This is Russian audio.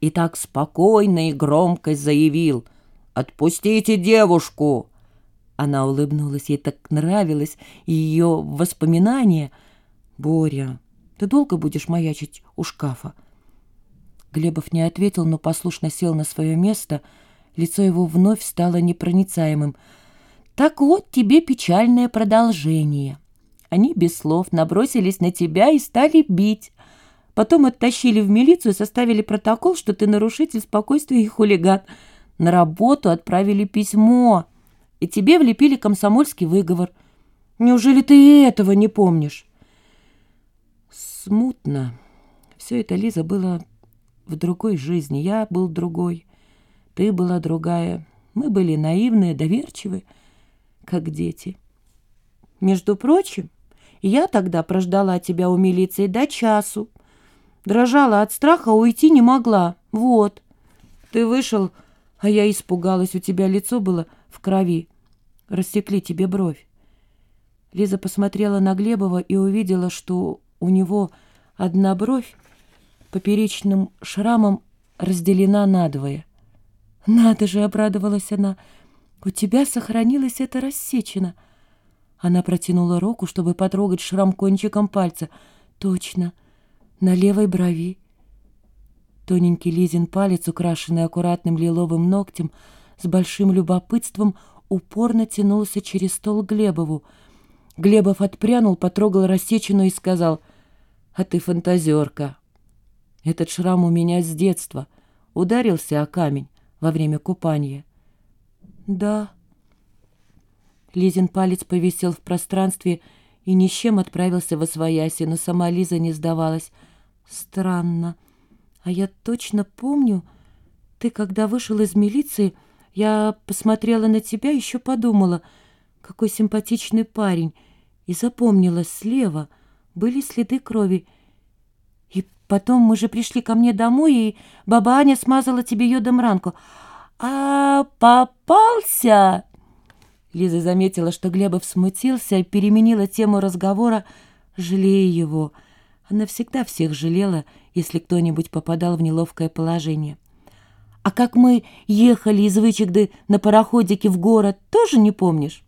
и так спокойно и громко заявил «Отпустите девушку!» Она улыбнулась, ей так нравилось ее воспоминания. «Боря, ты долго будешь маячить у шкафа?» Глебов не ответил, но послушно сел на свое место. Лицо его вновь стало непроницаемым. «Так вот тебе печальное продолжение. Они без слов набросились на тебя и стали бить. Потом оттащили в милицию составили протокол, что ты нарушитель спокойствия и хулиган. На работу отправили письмо, и тебе влепили комсомольский выговор. Неужели ты этого не помнишь?» Смутно. Все это, Лиза, было в другой жизни. Я был другой, ты была другая. Мы были наивные, доверчивые, как дети. Между прочим, я тогда прождала тебя у милиции до часу. Дрожала от страха, уйти не могла. Вот. Ты вышел, а я испугалась. У тебя лицо было в крови. Рассекли тебе бровь. Лиза посмотрела на Глебова и увидела, что у него одна бровь поперечным шрамом разделена надвое. «Надо же!» — обрадовалась она. «У тебя сохранилась эта рассечина». Она протянула руку, чтобы потрогать шрам кончиком пальца. «Точно, на левой брови». Тоненький Лизин палец, украшенный аккуратным лиловым ногтем, с большим любопытством упорно тянулся через стол Глебову. Глебов отпрянул, потрогал рассечину и сказал, «А ты фантазерка». Этот шрам у меня с детства. Ударился о камень во время купания. Да. Лизин палец повисел в пространстве и ни с чем отправился во свояси, но сама Лиза не сдавалась. Странно. А я точно помню, ты, когда вышел из милиции, я посмотрела на тебя, еще подумала, какой симпатичный парень, и запомнила слева были следы крови, Потом мы же пришли ко мне домой, и баба Аня смазала тебе йодом ранку. А попался!» Лиза заметила, что Глебов смутился и переменила тему разговора, жалея его. Она всегда всех жалела, если кто-нибудь попадал в неловкое положение. «А как мы ехали из Вычегды на пароходике в город, тоже не помнишь?»